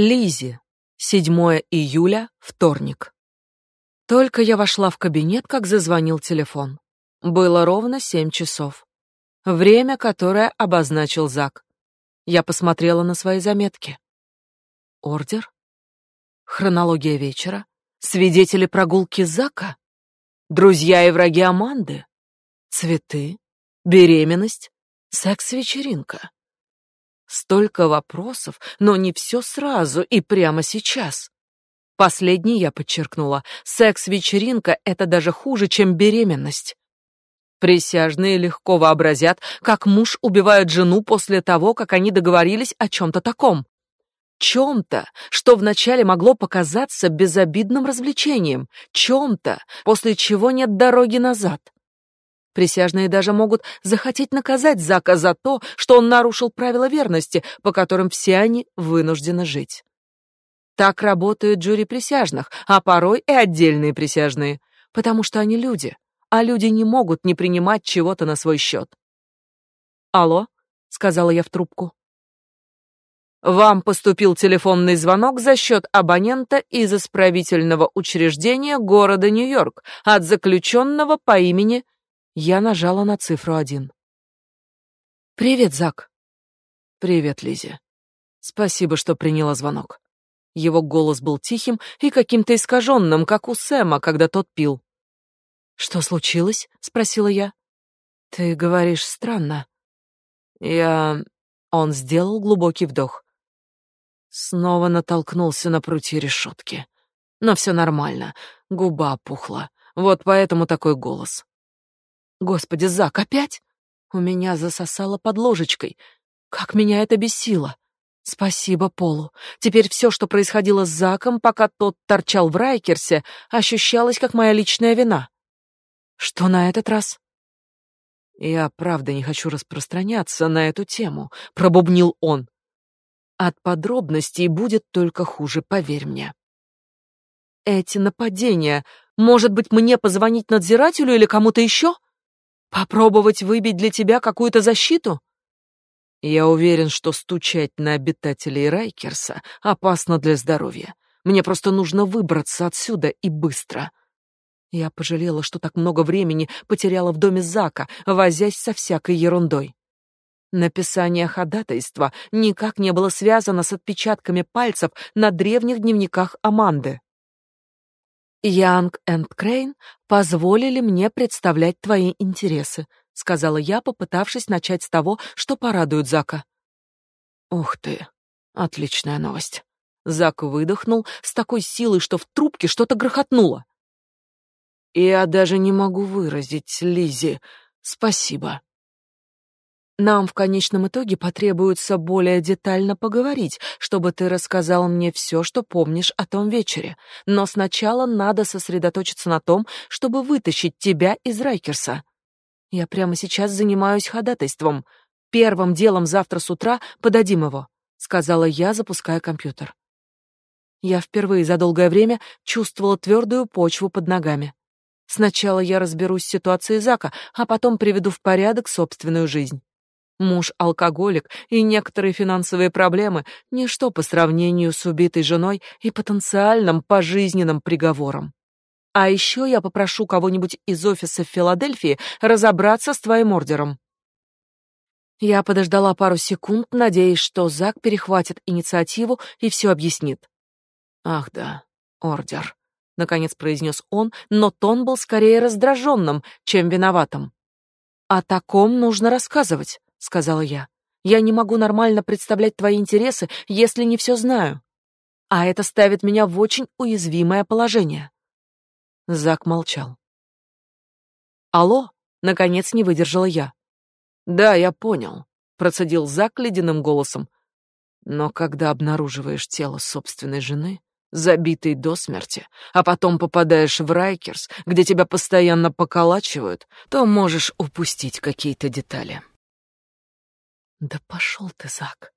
Лизи. 7 июля, вторник. Только я вошла в кабинет, как зазвонил телефон. Было ровно семь часов. Время, которое обозначил Зак. Я посмотрела на свои заметки. Ордер? Хронология вечера? Свидетели прогулки Зака? Друзья и враги Аманды? Цветы? Беременность? Секс-вечеринка? Столько вопросов, но не все сразу и прямо сейчас. Последний я подчеркнула. Секс-вечеринка — это даже хуже, чем беременность. Присяжные легко вообразят, как муж убивает жену после того, как они договорились о чем-то таком. Чем-то, что вначале могло показаться безобидным развлечением, чем-то, после чего нет дороги назад. Присяжные даже могут захотеть наказать Зака за то, что он нарушил правила верности, по которым все они вынуждены жить. Так работают жюри присяжных, а порой и отдельные присяжные, потому что они люди, а люди не могут не принимать чего-то на свой счет. «Алло», — сказала я в трубку. «Вам поступил телефонный звонок за счет абонента из исправительного учреждения города Нью-Йорк от заключенного по имени я нажала на цифру один. «Привет, Зак». «Привет, Лизи. Спасибо, что приняла звонок». Его голос был тихим и каким-то искаженным, как у Сэма, когда тот пил. «Что случилось?» — спросила я. «Ты говоришь странно». «Я...» Он сделал глубокий вдох. Снова натолкнулся на прутья решетки. Но все нормально, губа опухла. Вот поэтому такой голос. Господи, Зак, опять? У меня засосало под ложечкой. Как меня это бесило. Спасибо Полу. Теперь все, что происходило с Заком, пока тот торчал в Райкерсе, ощущалось как моя личная вина. Что на этот раз? Я правда не хочу распространяться на эту тему, пробубнил он. От подробностей будет только хуже, поверь мне. Эти нападения, может быть, мне позвонить надзирателю или кому-то еще? Попробовать выбить для тебя какую-то защиту? Я уверен, что стучать на обитателей Райкерса опасно для здоровья. Мне просто нужно выбраться отсюда и быстро. Я пожалела, что так много времени потеряла в доме Зака, возясь со всякой ерундой. Написание ходатайства никак не было связано с отпечатками пальцев на древних дневниках Аманды. Янг энд Крейн позволили мне представлять твои интересы, сказала я, попытавшись начать с того, что порадует Зака. Ух ты, отличная новость. Зак выдохнул с такой силой, что в трубке что-то грохотнуло. Я даже не могу выразить, Лизи, спасибо. Нам в конечном итоге потребуется более детально поговорить, чтобы ты рассказал мне все, что помнишь о том вечере. Но сначала надо сосредоточиться на том, чтобы вытащить тебя из Райкерса. Я прямо сейчас занимаюсь ходатайством. Первым делом завтра с утра подадим его, сказала я, запуская компьютер. Я впервые за долгое время чувствовала твердую почву под ногами. Сначала я разберусь с ситуацией Зака, а потом приведу в порядок собственную жизнь. Муж алкоголик, и некоторые финансовые проблемы — ничто по сравнению с убитой женой и потенциальным пожизненным приговором. А еще я попрошу кого-нибудь из офиса в Филадельфии разобраться с твоим ордером. Я подождала пару секунд, надеясь, что Зак перехватит инициативу и все объяснит. Ах да, ордер, наконец произнес он, но тон был скорее раздраженным, чем виноватым. О таком нужно рассказывать сказала я. Я не могу нормально представлять твои интересы, если не все знаю. А это ставит меня в очень уязвимое положение. Зак молчал. Алло, наконец не выдержала я. Да, я понял, процедил Зак ледяным голосом. Но когда обнаруживаешь тело собственной жены, забитой до смерти, а потом попадаешь в Райкерс, где тебя постоянно поколачивают, то можешь упустить какие-то детали. Да пошел ты, Зак.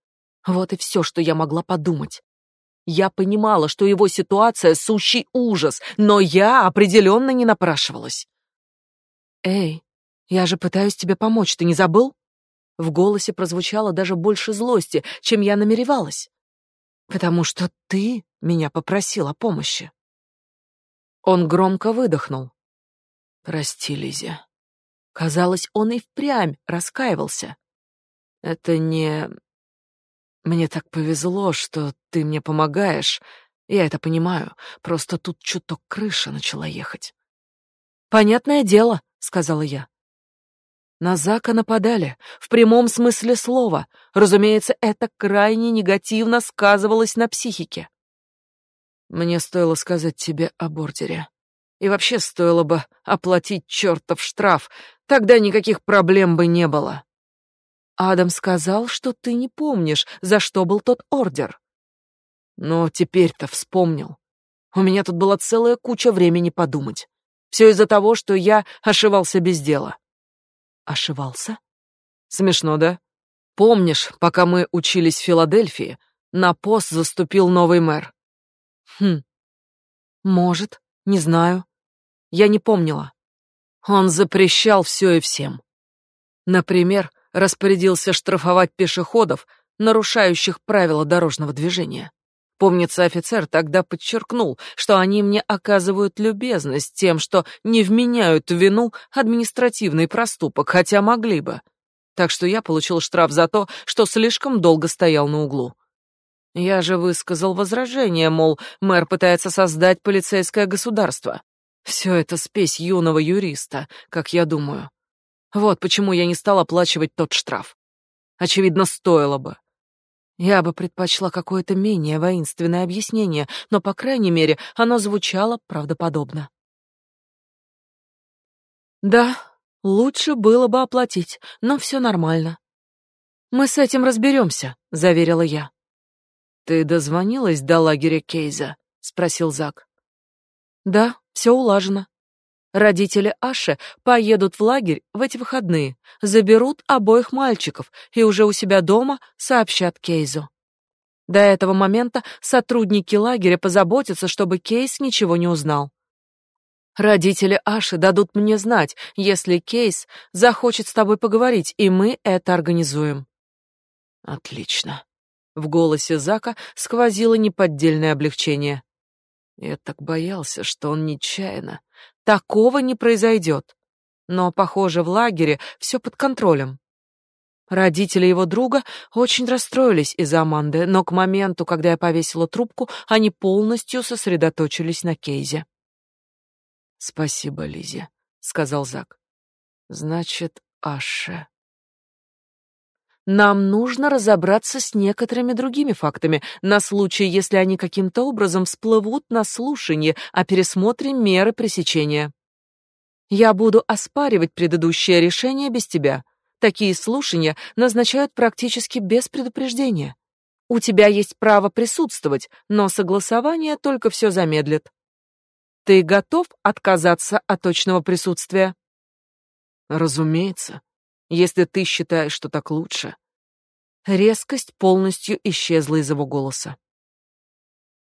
Вот и все, что я могла подумать. Я понимала, что его ситуация сущий ужас, но я определенно не напрашивалась. Эй, я же пытаюсь тебе помочь, ты не забыл? В голосе прозвучало даже больше злости, чем я намеревалась. Потому что ты меня попросил о помощи. Он громко выдохнул. Прости, Лизи. Казалось, он и впрямь раскаивался. Это не мне так повезло, что ты мне помогаешь. Я это понимаю. Просто тут чуток крыша начала ехать. Понятное дело, сказала я. На Зака нападали, в прямом смысле слова. Разумеется, это крайне негативно сказывалось на психике. Мне стоило сказать тебе о бордере. И вообще стоило бы оплатить чертов штраф, тогда никаких проблем бы не было. Адам сказал, что ты не помнишь, за что был тот ордер. Но теперь-то вспомнил. У меня тут была целая куча времени подумать. Все из-за того, что я ошивался без дела. Ошивался? Смешно, да? Помнишь, пока мы учились в Филадельфии, на пост заступил новый мэр? Хм. Может, не знаю. Я не помнила. Он запрещал все и всем. Например, распорядился штрафовать пешеходов, нарушающих правила дорожного движения. Помнится, офицер тогда подчеркнул, что они мне оказывают любезность тем, что не вменяют вину административный проступок, хотя могли бы. Так что я получил штраф за то, что слишком долго стоял на углу. Я же высказал возражение, мол, мэр пытается создать полицейское государство. Все это спесь юного юриста, как я думаю. Вот почему я не стал оплачивать тот штраф. Очевидно, стоило бы. Я бы предпочла какое-то менее воинственное объяснение, но, по крайней мере, оно звучало правдоподобно. Да, лучше было бы оплатить, но все нормально. Мы с этим разберемся, заверила я. Ты дозвонилась до лагеря Кейза? спросил Зак. Да, все улажено. Родители Аши поедут в лагерь в эти выходные, заберут обоих мальчиков и уже у себя дома сообщат Кейзу. До этого момента сотрудники лагеря позаботятся, чтобы Кейс ничего не узнал. Родители Аши дадут мне знать, если Кейс захочет с тобой поговорить, и мы это организуем. Отлично. В голосе Зака сквозило неподдельное облегчение. Я так боялся, что он нечаянно Такого не произойдет. Но, похоже, в лагере все под контролем. Родители его друга очень расстроились из-за Аманды, но к моменту, когда я повесила трубку, они полностью сосредоточились на Кейзе. «Спасибо, Лизе», — сказал Зак. «Значит, Аше». Нам нужно разобраться с некоторыми другими фактами на случай, если они каким-то образом всплывут на слушание о пересмотре меры пресечения. Я буду оспаривать предыдущее решение без тебя. Такие слушания назначают практически без предупреждения. У тебя есть право присутствовать, но согласование только все замедлит. Ты готов отказаться от точного присутствия? Разумеется если ты считаешь, что так лучше. Резкость полностью исчезла из его голоса.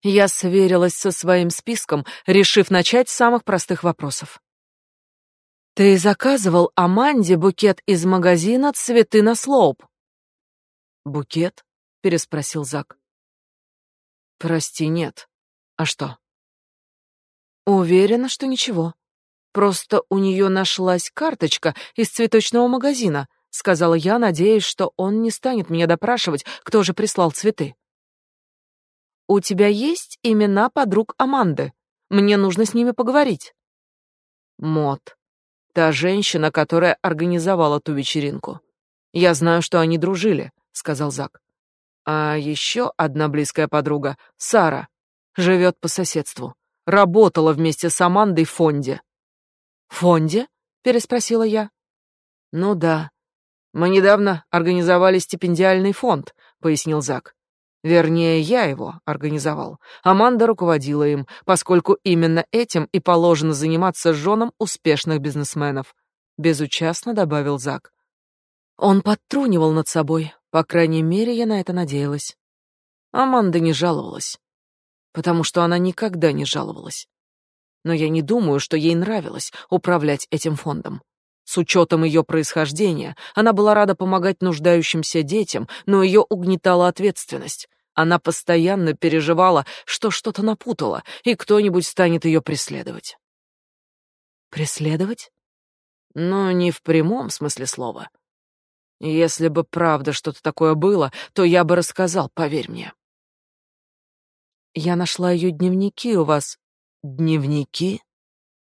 Я сверилась со своим списком, решив начать с самых простых вопросов. Ты заказывал Аманде букет из магазина «Цветы на слоуп». «Букет?» — переспросил Зак. «Прости, нет. А что?» «Уверена, что ничего. Просто у нее нашлась карточка из цветочного магазина, сказала я, надеясь, что он не станет меня допрашивать, кто же прислал цветы. У тебя есть имена подруг Аманды? Мне нужно с ними поговорить. Мот. Та женщина, которая организовала ту вечеринку. Я знаю, что они дружили, сказал Зак. А еще одна близкая подруга, Сара, живет по соседству. Работала вместе с Амандой в фонде. «Фонде?» — переспросила я. «Ну да. Мы недавно организовали стипендиальный фонд», — пояснил Зак. Вернее, я его организовал. Аманда руководила им, поскольку именно этим и положено заниматься женам успешных бизнесменов. Безучастно добавил Зак. Он подтрунивал над собой, по крайней мере, я на это надеялась. Аманда не жаловалась, потому что она никогда не жаловалась но я не думаю, что ей нравилось управлять этим фондом. С учетом ее происхождения, она была рада помогать нуждающимся детям, но ее угнетала ответственность. Она постоянно переживала, что что-то напутала, и кто-нибудь станет ее преследовать. Преследовать? Ну, не в прямом смысле слова. Если бы правда что-то такое было, то я бы рассказал, поверь мне. Я нашла ее дневники у вас. Дневники?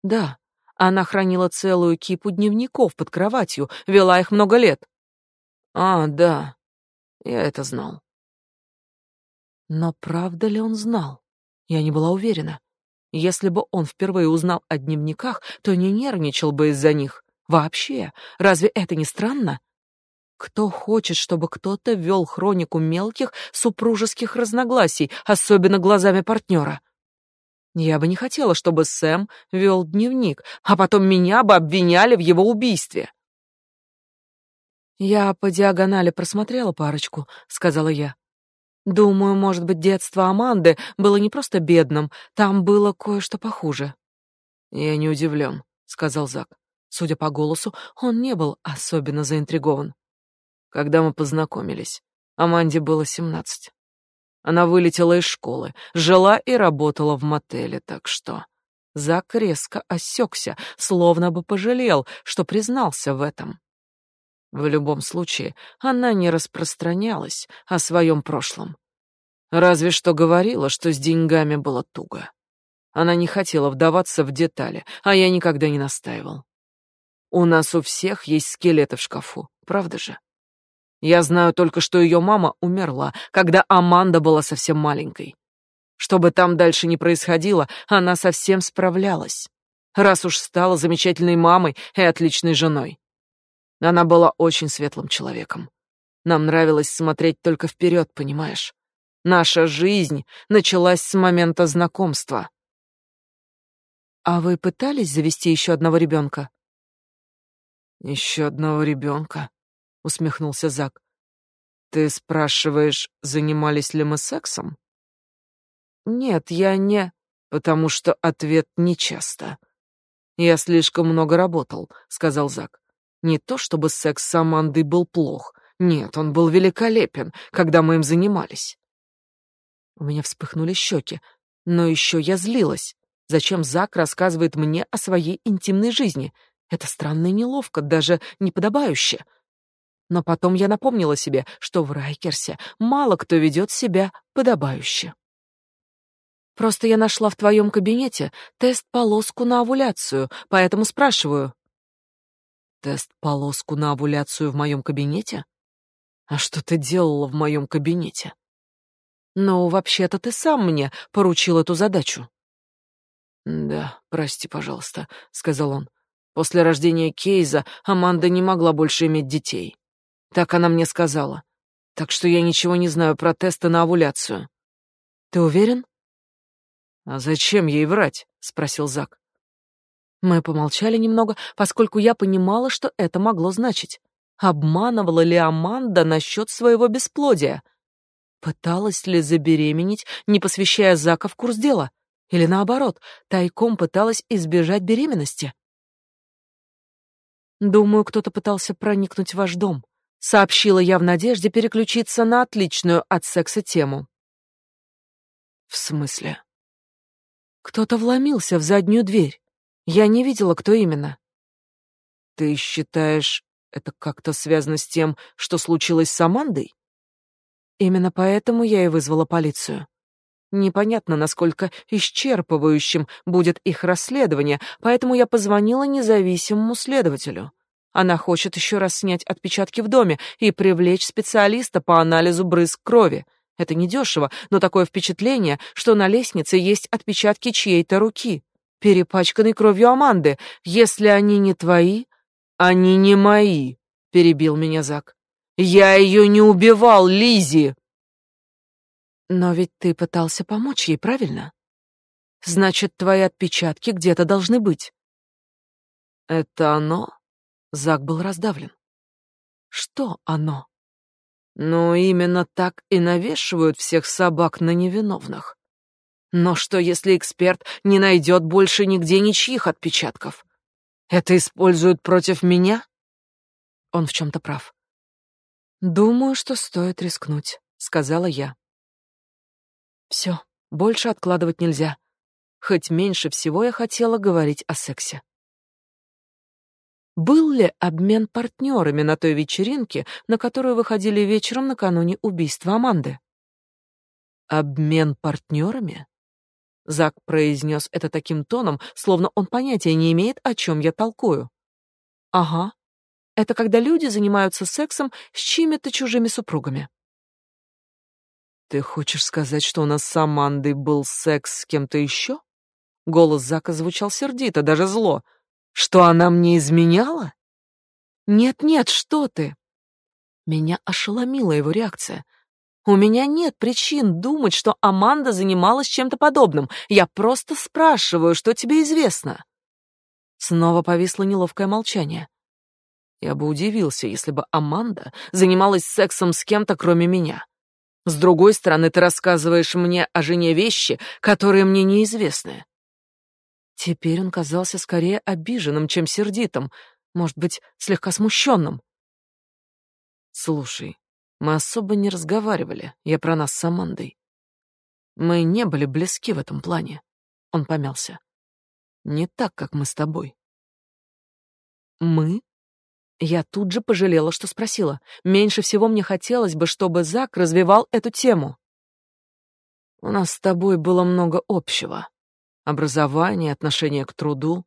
Да. Она хранила целую кипу дневников под кроватью, вела их много лет. А, да. Я это знал. Но правда ли он знал? Я не была уверена. Если бы он впервые узнал о дневниках, то не нервничал бы из-за них. Вообще, разве это не странно? Кто хочет, чтобы кто-то вел хронику мелких супружеских разногласий, особенно глазами партнера? Я бы не хотела, чтобы Сэм вел дневник, а потом меня бы обвиняли в его убийстве. Я по диагонали просмотрела парочку, сказала я. Думаю, может быть, детство Аманды было не просто бедным, там было кое-что похуже. Я не удивлен, сказал Зак. Судя по голосу, он не был особенно заинтригован. Когда мы познакомились, Аманде было семнадцать. Она вылетела из школы, жила и работала в мотеле, так что... Зак резко осекся, словно бы пожалел, что признался в этом. В любом случае, она не распространялась о своем прошлом. Разве что говорила, что с деньгами было туго. Она не хотела вдаваться в детали, а я никогда не настаивал. У нас у всех есть скелеты в шкафу, правда же? Я знаю только, что ее мама умерла, когда Аманда была совсем маленькой. Что бы там дальше ни происходило, она совсем справлялась. Раз уж стала замечательной мамой и отличной женой. Она была очень светлым человеком. Нам нравилось смотреть только вперед, понимаешь? Наша жизнь началась с момента знакомства. А вы пытались завести еще одного ребенка? Еще одного ребенка? Усмехнулся Зак. Ты спрашиваешь, занимались ли мы сексом? Нет, я не, потому что ответ нечасто. Я слишком много работал, сказал Зак. Не то чтобы секс с Амандой был плох. Нет, он был великолепен, когда мы им занимались. У меня вспыхнули щеки, но еще я злилась. Зачем Зак рассказывает мне о своей интимной жизни? Это странно и неловко, даже неподобающе. Но потом я напомнила себе, что в Райкерсе мало кто ведет себя подобающе. Просто я нашла в твоем кабинете тест-полоску на овуляцию, поэтому спрашиваю. Тест-полоску на овуляцию в моем кабинете? А что ты делала в моем кабинете? Ну, вообще-то ты сам мне поручил эту задачу. Да, прости, пожалуйста, сказал он. После рождения Кейза Аманда не могла больше иметь детей. Так она мне сказала. Так что я ничего не знаю про тесты на овуляцию. Ты уверен? А зачем ей врать? спросил Зак. Мы помолчали немного, поскольку я понимала, что это могло значить. Обманывала ли Аманда насчет своего бесплодия? Пыталась ли забеременеть, не посвящая Зака в курс дела? Или наоборот, тайком пыталась избежать беременности? Думаю, кто-то пытался проникнуть в ваш дом, сообщила я в надежде переключиться на отличную от секса тему. В смысле? Кто-то вломился в заднюю дверь. Я не видела, кто именно. Ты считаешь, это как-то связано с тем, что случилось с Амандой? Именно поэтому я и вызвала полицию. Непонятно, насколько исчерпывающим будет их расследование, поэтому я позвонила независимому следователю. Она хочет еще раз снять отпечатки в доме и привлечь специалиста по анализу брызг крови. Это недешево, но такое впечатление, что на лестнице есть отпечатки чьей-то руки, перепачканной кровью Аманды. Если они не твои, они не мои, перебил меня Зак. Я ее не убивал, Лизи. Но ведь ты пытался помочь ей, правильно? Значит, твои отпечатки где-то должны быть. Это оно? Зак был раздавлен. Что оно? Ну, именно так и навешивают всех собак на невиновных. Но что, если эксперт не найдет больше нигде ничьих отпечатков? Это используют против меня? Он в чем-то прав. Думаю, что стоит рискнуть, сказала я. Все, больше откладывать нельзя. Хоть меньше всего я хотела говорить о сексе. Был ли обмен партнерами на той вечеринке, на которую выходили вечером накануне убийства Аманды? Обмен партнерами? Зак произнес это таким тоном, словно он понятия не имеет, о чем я толкую. Ага. Это когда люди занимаются сексом с чьими-то чужими супругами. Ты хочешь сказать, что у нас с Амандой был секс с кем-то еще? Голос Зака звучал сердито, даже зло. Что она мне изменяла? Нет-нет, что ты? Меня ошеломила его реакция. У меня нет причин думать, что Аманда занималась чем-то подобным. Я просто спрашиваю, что тебе известно. Снова повисло неловкое молчание. Я бы удивился, если бы Аманда занималась сексом с кем-то, кроме меня. С другой стороны, ты рассказываешь мне о жене вещи, которые мне неизвестны. Теперь он казался скорее обиженным, чем сердитым, может быть, слегка смущенным. Слушай, мы особо не разговаривали, я про нас с Амандой. Мы не были близки в этом плане. Он помялся. Не так, как мы с тобой. Мы? Я тут же пожалела, что спросила. Меньше всего мне хотелось бы, чтобы Зак развивал эту тему. У нас с тобой было много общего образование, отношение к труду,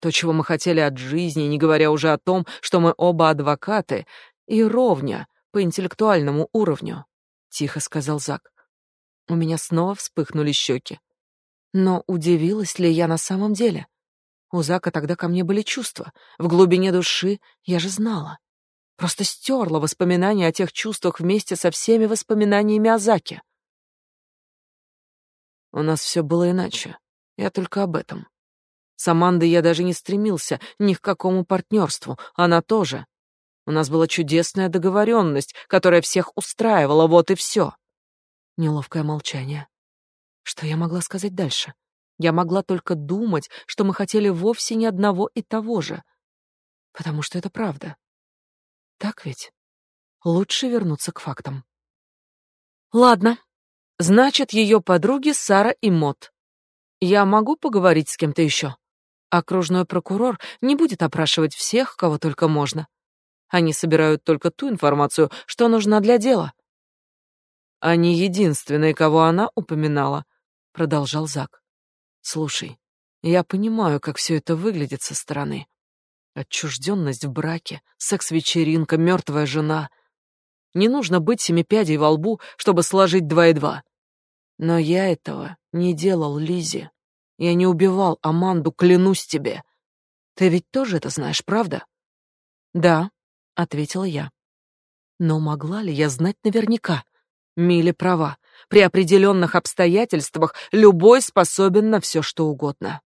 то, чего мы хотели от жизни, не говоря уже о том, что мы оба адвокаты и ровня по интеллектуальному уровню, тихо сказал Зак. У меня снова вспыхнули щеки. Но удивилась ли я на самом деле? У Зака тогда ко мне были чувства. В глубине души я же знала. Просто стерла воспоминания о тех чувствах вместе со всеми воспоминаниями о Заке. У нас все было иначе. Я только об этом. С Амандой я даже не стремился ни к какому партнерству, она тоже. У нас была чудесная договоренность, которая всех устраивала, вот и все. Неловкое молчание. Что я могла сказать дальше? Я могла только думать, что мы хотели вовсе не одного и того же. Потому что это правда. Так ведь? Лучше вернуться к фактам. Ладно. Значит, ее подруги Сара и Мот. Я могу поговорить с кем-то еще? Окружной прокурор не будет опрашивать всех, кого только можно. Они собирают только ту информацию, что нужна для дела. Они единственные, кого она упоминала, продолжал Зак. Слушай, я понимаю, как все это выглядит со стороны. Отчужденность в браке, секс-вечеринка, мертвая жена. Не нужно быть семипядей во лбу, чтобы сложить два и два. Но я этого не делал, Лизи. Я не убивал Аманду, клянусь тебе. Ты ведь тоже это знаешь, правда? Да, ответила я. Но могла ли я знать наверняка? Милли права. При определенных обстоятельствах любой способен на все, что угодно.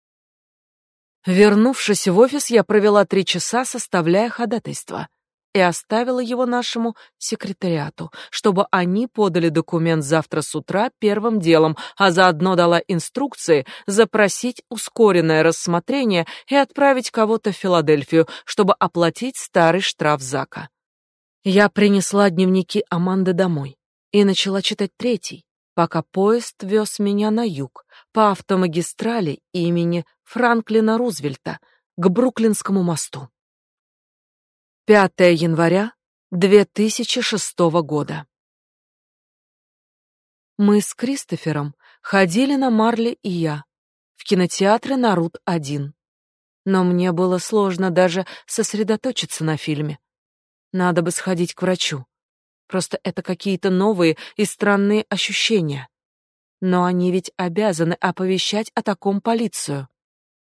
Вернувшись в офис, я провела три часа, составляя ходатайство и оставила его нашему секретариату, чтобы они подали документ завтра с утра первым делом, а заодно дала инструкции запросить ускоренное рассмотрение и отправить кого-то в Филадельфию, чтобы оплатить старый штраф Зака. Я принесла дневники Аманды домой и начала читать третий, пока поезд вез меня на юг по автомагистрали имени Франклина Рузвельта к Бруклинскому мосту. 5 января 2006 года. Мы с Кристофером ходили на Марли и я в кинотеатре на Рут-1. Но мне было сложно даже сосредоточиться на фильме. Надо бы сходить к врачу. Просто это какие-то новые и странные ощущения. Но они ведь обязаны оповещать о таком полицию.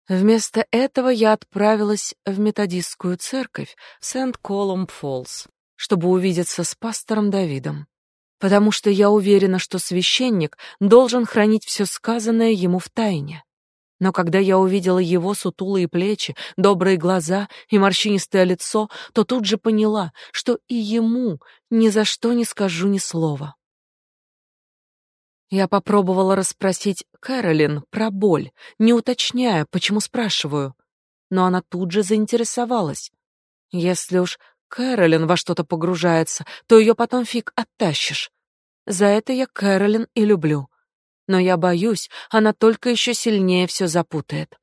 Вместо этого я отправилась в методистскую церковь в Сент-Колумб-Фоллс, чтобы увидеться с пастором Давидом, потому что я уверена, что священник должен хранить все сказанное ему в тайне. Но когда я увидела его сутулые плечи, добрые глаза и морщинистое лицо, то тут же поняла, что и ему ни за что не скажу ни слова. Я попробовала расспросить Кэролин про боль, не уточняя, почему спрашиваю. Но она тут же заинтересовалась. Если уж Кэролин во что-то погружается, то ее потом фиг оттащишь. За это я Кэролин и люблю. но я боюсь, она только еще сильнее все запутает.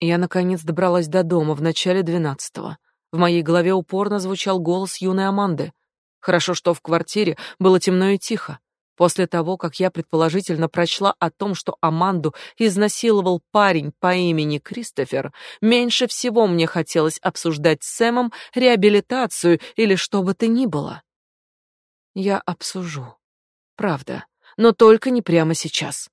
Я наконец добралась до дома в начале двенадцатого. В моей голове упорно звучал голос юной Аманды. Хорошо, что в квартире было темно и тихо. После того, как я предположительно прочла о том, что Аманду изнасиловал парень по имени Кристофер, меньше всего мне хотелось обсуждать с Сэмом реабилитацию или что бы то ни было. Я обсужу. Правда, но только не прямо сейчас.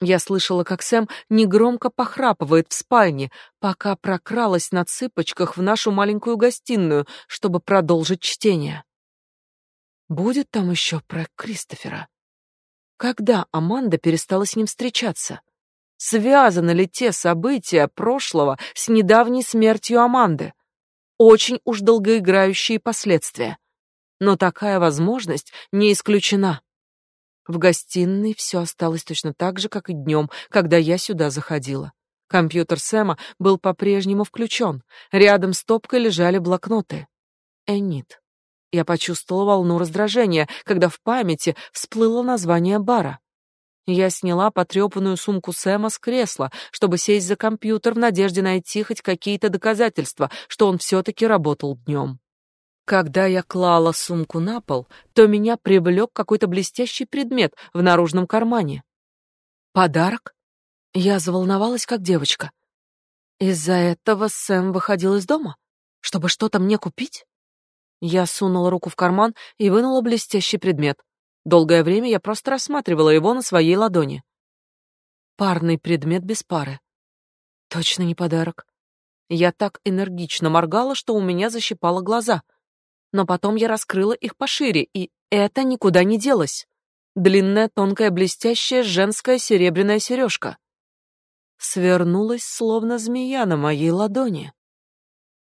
Я слышала, как Сэм негромко похрапывает в спальне, пока прокралась на цыпочках в нашу маленькую гостиную, чтобы продолжить чтение. Будет там еще про Кристофера? Когда Аманда перестала с ним встречаться? Связаны ли те события прошлого с недавней смертью Аманды? Очень уж долгоиграющие последствия. Но такая возможность не исключена. В гостиной все осталось точно так же, как и днем, когда я сюда заходила. Компьютер Сэма был по-прежнему включен. Рядом с топкой лежали блокноты. Энит. Я почувствовала волну раздражения, когда в памяти всплыло название бара. Я сняла потрепанную сумку Сэма с кресла, чтобы сесть за компьютер в надежде найти хоть какие-то доказательства, что он все-таки работал днем. Когда я клала сумку на пол, то меня привлек какой-то блестящий предмет в наружном кармане. Подарок? Я заволновалась, как девочка. Из-за этого Сэм выходил из дома, чтобы что-то мне купить? Я сунула руку в карман и вынула блестящий предмет. Долгое время я просто рассматривала его на своей ладони. Парный предмет без пары. Точно не подарок. Я так энергично моргала, что у меня защипало глаза. Но потом я раскрыла их пошире, и это никуда не делось. Длинная, тонкая, блестящая женская серебряная сережка. Свернулась, словно змея на моей ладони.